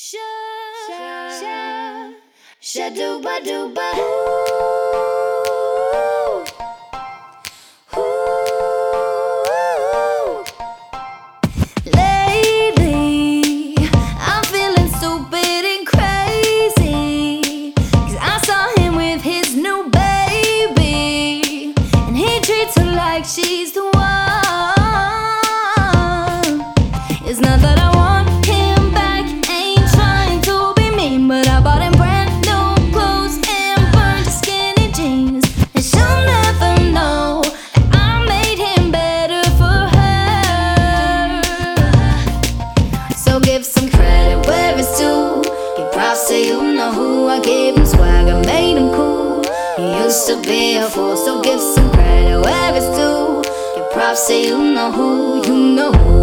Sha, sha, sha, dooba dooba. Ooh, ooh. Lately, I'm feeling stupid and crazy. 'Cause I saw him with his new baby, and he treats her like she's the one. It's not that I to be a fool, so give some credit where it's due. Give props to you know who, you know who.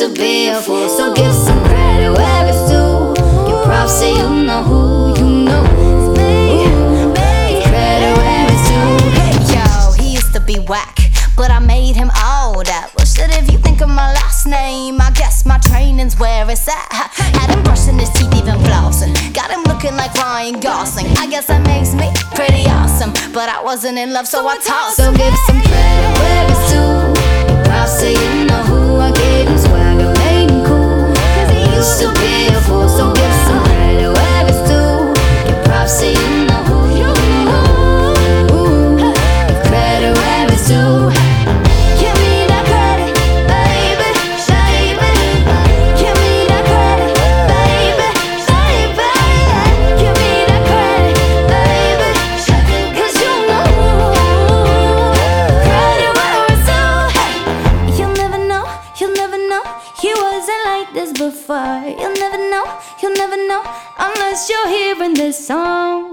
To be a fool, so give some credit where it's due. Give props to you know who you know. It's me, me. Credit where it's due. Hey. Yo, he used to be whack, but I made him all that. Well, shit, if you think of my last name, I guess my training's where it's at. Had him brushing his teeth, even flossing. Got him looking like Ryan Gosling. I guess that makes me pretty awesome, but I wasn't in love, so I tossed So give some credit where it's due. He wasn't like this before. You'll never know, you'll never know unless you're hearing this song.